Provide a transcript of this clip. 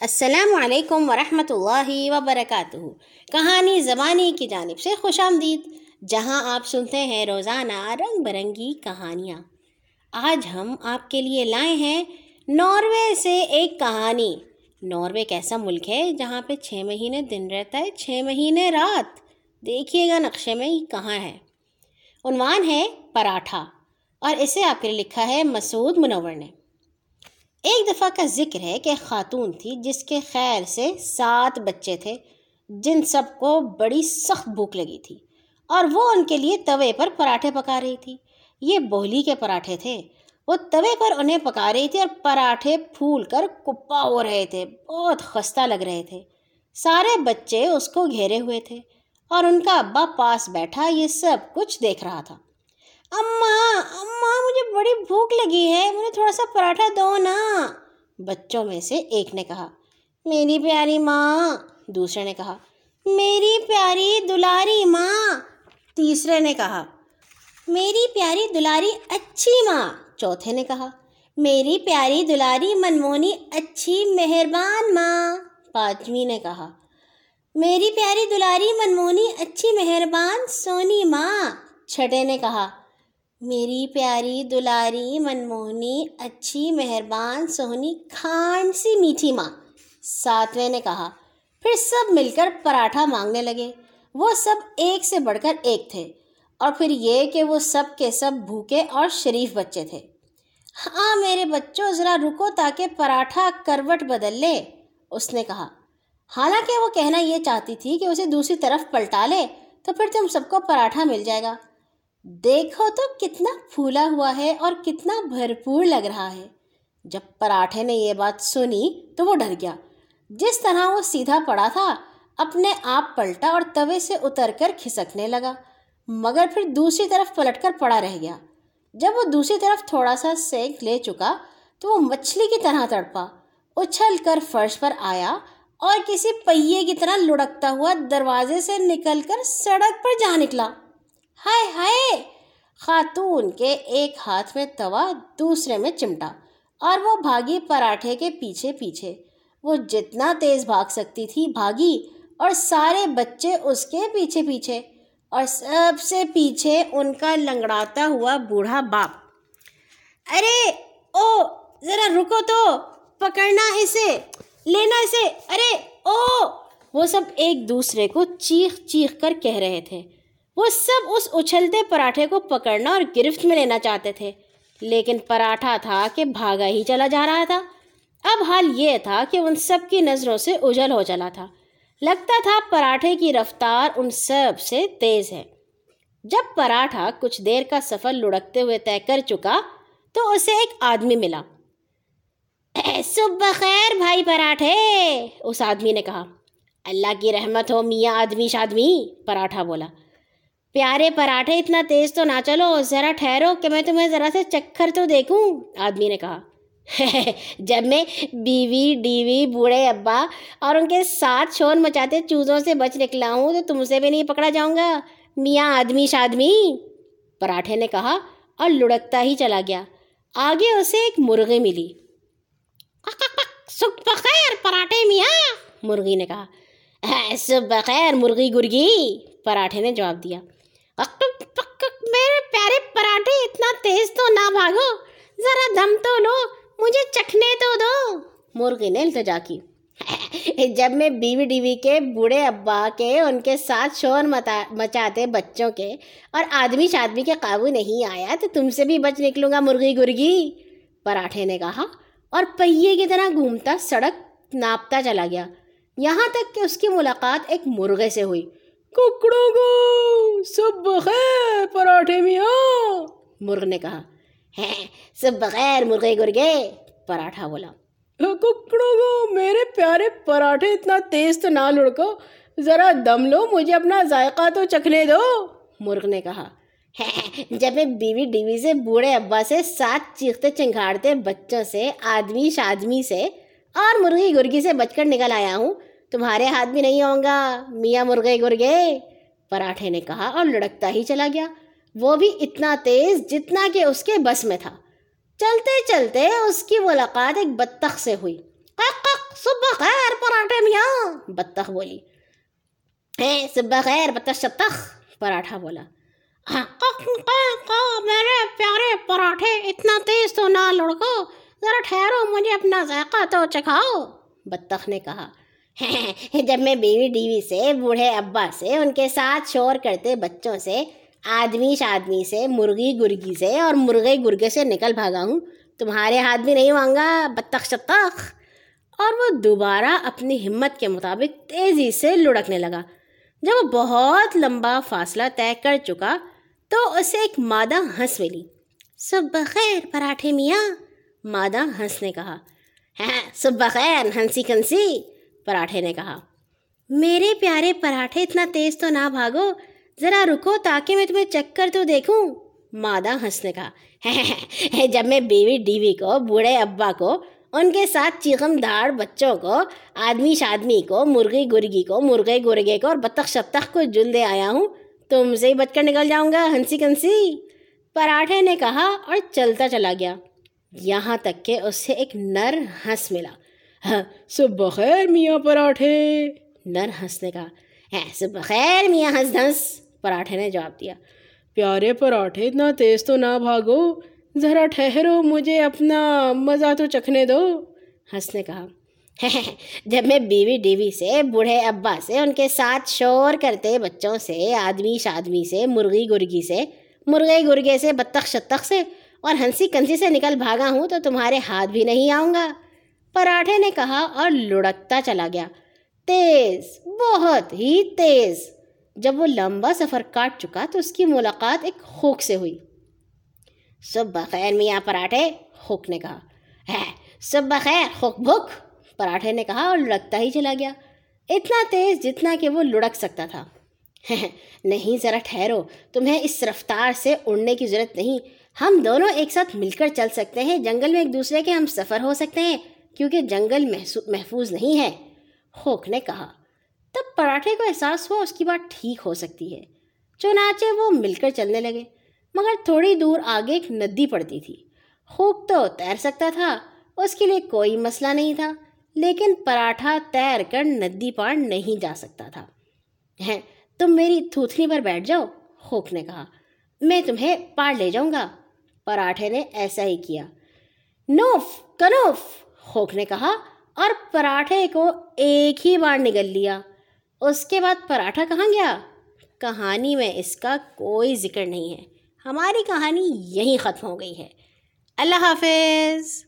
السلام علیکم ورحمۃ اللہ وبرکاتہ۔ کہانی زبانی کی جانب سے خوش آمدید، جہاں آپ سنتے ہیں روزانہ رنگ برنگی کہانیاں۔ آج ہم آپ کے لیے لائے ہیں ناروے سے ایک کہانی۔ ناروے ایک ایسا ملک ہے جہاں پہ چھ مہینے دن رہتا ہے، چھ مہینے رات۔ دیکھیے گا نقشے میں یہ کہاں ہے۔ عنوان ہے پراٹھا اور اسے آپ کے لیے لکھا ہے مسعود منور نے۔ ایک دفعہ کا ذکر ہے کہ خاتون تھی جس کے خیر سے سات بچے تھے، جن سب کو بڑی سخت بھوک لگی تھی، اور وہ ان کے لیے توے پر پراٹھے پکا رہی تھی۔ یہ بولی کے پراٹھے تھے۔ وہ توے پر انہیں پکا رہی تھی اور پراٹھے پھول کر کپا ہو رہے تھے، بہت خستہ لگ رہے تھے۔ سارے بچے اس کو گھیرے ہوئے تھے اور ان کا ابا پاس بیٹھا، یہ سب کچھ دیکھ رہا تھا۔ اماں اماں، مجھے بڑی بھوک لگی ہے، مجھے تھوڑا سا پراٹھا دو نا۔ بچوں میں سے ایک نے کہا، میری پیاری ماں۔ دوسرے نے کہا، میری پیاری دلاری ماں۔ تیسرے نے کہا، میری پیاری دلاری اچھی ماں۔ چوتھے نے کہا، میری پیاری دلاری منمونی اچھی مہربان ماں۔ پانچویں نے کہا، میری پیاری دلاری منمونی اچھی مہربان سونی ماں۔ چھٹے نے کہا میری پیاری دلاری منموہنی اچھی، مہربان، سہنی، کھانڈ سی میٹھی ماں، ساتویں نے کہا۔ پھر سب مل کر پراٹھا مانگنے لگے۔ وہ سب ایک سے بڑھ کر ایک تھے۔ اور پھر یہ کہ وہ سب کے سب بھوکے اور شریف بچے تھے۔ ہاں میرے بچوں، ذرا رکو تاکہ پراٹھا کروٹ بدل لے، اس نے کہا۔ حالانکہ وہ کہنا یہ چاہتی تھی کہ اسے دوسری طرف پلٹا لے، تو پھر تم سب کو پراٹھا مل جائے گا۔ دیکھو تو کتنا پھولا ہوا ہے اور کتنا بھرپور لگ رہا ہے۔ جب پراٹھے نے یہ بات سنی تو وہ ڈر گیا۔ جس طرح وہ سیدھا پڑا تھا، اپنے آپ پلٹا اور توے سے اتر کر کھسکنے لگا۔ مگر پھر دوسری طرف پلٹ کر پڑا رہ گیا۔ جب وہ دوسری طرف تھوڑا سا سینک لے چکا تو وہ مچھلی کی طرح تڑپا۔ اچھل کر فرش پر آیا اور کسی پہیے کی طرح لڑکتا ہوا دروازے سے نکل کر سڑک پر جا نکلا۔ ہائے ہائے! خاتون کے ایک ہاتھ میں توا، دوسرے میں چمٹا، اور وہ بھاگی پراٹھے کے پیچھے پیچھے۔ وہ جتنا تیز بھاگ سکتی تھی، بھاگی، اور سارے بچے اس کے پیچھے پیچھے، اور سب سے پیچھے ان کا لنگڑاتا ہوا بوڑھا باپ۔ ارے، او، ذرا رکو تو، پکڑنا اسے، لینا اسے۔ ارے، او۔ وہ سب ایک دوسرے کو چیخ چیخ کر کہہ رہے تھے۔ وہ سب اس اچھلتے پراٹھے کو پکڑنا اور گرفت میں لینا چاہتے تھے، لیکن پراٹھا تھا کہ بھاگا ہی چلا جا رہا تھا۔ اب حال یہ تھا کہ ان سب کی نظروں سے اجل ہو چلا تھا۔ لگتا تھا پراٹھے کی رفتار ان سب سے تیز ہے۔ جب پراٹھا کچھ دیر کا سفر لڑکتے ہوئے طے کر چکا تو اسے ایک آدمی ملا۔ صبح خیر بھائی پراٹھے، اس آدمی نے کہا۔ اللہ کی رحمت ہو میاں آدمی شادمی، پراٹھا بولا۔ پیارے پراٹھے اتنا تیز تو نہ چلو، ذرا ٹھہرو کہ میں تمہیں ذرا سے چکھر تو دیکھوں، آدمی نے کہا۔ جب میں بیوی، ڈیوی، بوڑھے ابا اور ان کے ساتھ شور مچاتے چوزوں سے بچ نکلا ہوں تو تم سے بھی نہیں پکڑا جاؤں گا۔ میاں آدمی شادمی۔ پراٹھے نے کہا اور لڑکتا ہی چلا گیا۔ آگے اسے ایک مرغی ملی۔ صبح بخیر پراٹھے میاں، مرغی نے کہا۔ صبح بخیر مرغی گرگی، پراٹھے نے جواب دیا۔ میرے پیارے پراٹھے اتنا تیز تو نہ بھاگو، ذرا دم تو لو، مجھے چکھنے تو دو۔ مرغی نے التجا کی۔ جب میں بیوی ڈیوی کے بوڑھے ابا کے، ان کے ساتھ شور مچاتے بچوں کے، اور آدمی شادمی کے قابو نہیں آیا، تو تم سے بھی بچ نکلوں گا مرغی گرگی۔ پراٹھے نے کہا، اور پہیے کی طرح گھومتا، سڑک ناپتا چلا گیا۔ یہاں تک کہ اس کی ملاقات ایک مرغے سے ہوئی۔ ککڑوں کو سب بخیر پراٹھے میاں مرغ نے کہا ہے سب بغیر مرغے گرگے پراٹھا بولا۔ ککڑوں کو میرے پیارے پراٹھے اتنا تیز تو نہ لڑکو ذرا دم لو مجھے اپنا ذائقہ تو چکھنے دو۔ مرغ نے کہا جب میں بیوی ڈیوی سے بوڑھے ابا سے ساتھ چیختے چنگھاڑتے بچوں سے آدمی شادمی سے اور مرغی گرگی سے بچ کر نکل آیا ہوں تمہارے ہاتھ بھی نہیں ہوں گا۔ میاں مرغے گرگے، پراٹھے نے کہا اور لڑکتا ہی چلا گیا۔ وہ بھی اتنا تیز جتنا کہ اس کے بس میں تھا۔ چلتے چلتے اس کی ملاقات ایک بطخ سے ہوئی۔ صبح پراٹھے میاں۔ بطخ بولی۔ صبح خیر بطخ شتخ پراٹھا بولا۔ ہاں، میرے پیارے پراٹھے، اتنا تیز تو نہ لڑکو۔ ذرا ٹھہرو، مجھے اپنا ذائقہ تو چکھاؤ۔ بطخ نے کہا۔ جب میں بیوی ڈیوی سے، بوڑھے ابا سے، ان کے ساتھ شور کرتے بچوں سے، آدمی شادمی سے، مرغی گرگی سے اور مرغے گرگے سے نکل بھاگا ہوں، تمہارے ہاتھ بھی نہیں مانگا، بطخ شتخ اور وہ دوبارہ اپنی ہمت کے مطابق تیزی سے لڑکنے لگا۔ جب وہ بہت لمبا فاصلہ طے کر چکا، تو اسے ایک مادہ ہنس ملی۔ سب بخیر پراٹھے میاں، مادہ ہنس نے کہا۔ ہاں سب بخیر ہنسی کنسی۔ پراٹھے نے کہا، میرے پیارے پراٹھے اتنا تیز تو نہ بھاگو، ذرا رکو تاکہ میں تمہیں چک کر تو دیکھوں۔ مادہ ہنس نے کہا جب میں بیوی ڈیوی کو، بوڑھے ابا کو، ان کے ساتھ چیخم دھاڑ بچوں کو، آدمی شادمی کو، مرغی گرگی کو، مرغے گرگے کو اور بطخ شتخ کو جل دے آیا ہوں، تم سے ہی بچ کر نکل جاؤں گا، ہنسی کنسی۔ پراٹھے نے کہا اور چلتا چلا گیا۔ یہاں تک کہ اسے ایک نر ہنس ملا۔ ہاں سب بخیر میاں پراٹھے۔ نر ہنس نے کہا ہاں سب بخیر میاں، ہنس دھنس۔ پراٹھے نے جواب دیا، پیارے پراٹھے، اتنا تیز تو نہ بھاگو۔ ذرا ٹھہرو، مجھے اپنا مزہ تو چکھنے دو۔ ہنس نے کہا جب میں بیوی ڈیوی سے، بوڑھے ابا سے، ان کے ساتھ شور کرتے بچوں سے، آدمی شادمی سے، مرغی گرگی سے، مرغے گرگے سے، بطخ شتخ سے، اور ہنسی کنسی سے نکل بھاگا ہوں، تو تمہارے ہاتھ بھی نہیں آؤں گا۔ پراٹھے نے کہا اور لڑکتا چلا گیا۔ تیز، بہت ہی تیز۔ جب وہ لمبا سفر کاٹ چکا تو اس کی ملاقات ایک خوک سے ہوئی۔ سب بخیر میاں پراٹھے خوک نے کہا۔ ہاں، ہے سب بخیر خوک بھوک۔ پراٹھے نے کہا اور لڑکتا ہی چلا گیا۔ اتنا تیز جتنا کہ وہ لڑک سکتا تھا۔ ہاں، نہیں ذرا ٹھہرو، تمہیں اس رفتار سے اڑنے کی ضرورت نہیں۔ ہم دونوں ایک ساتھ مل کر چل سکتے ہیں۔ جنگل میں ایک دوسرے کے ہم سفر ہو سکتے ہیں۔ کیونکہ جنگل محفوظ نہیں ہے۔ خوک نے کہا، تب پراٹھے کو احساس ہوا اس کی بات ٹھیک ہو سکتی ہے۔ چنانچہ وہ مل کر چلنے لگے، مگر تھوڑی دور آگے ایک ندی پڑتی تھی۔ خوک تو تیر سکتا تھا، اس کے لیے کوئی مسئلہ نہیں تھا، لیکن پراٹھا تیر کر ندی پار نہیں جا سکتا تھا۔ تم میری تھوتنی پر بیٹھ جاؤ، خوک نے کہا۔ میں تمہیں پار لے جاؤں گا۔ پراٹھے نے ایسا ہی کیا۔ نوف، کنوف! خوک نے کہا، اور پراٹھے کو ایک ہی بار نگل لیا۔ اس کے بعد پراٹھا کہاں گیا؟ کہانی میں اس کا کوئی ذکر نہیں ہے۔ ہماری کہانی یہیں ختم ہو گئی ہے۔ اللہ حافظ۔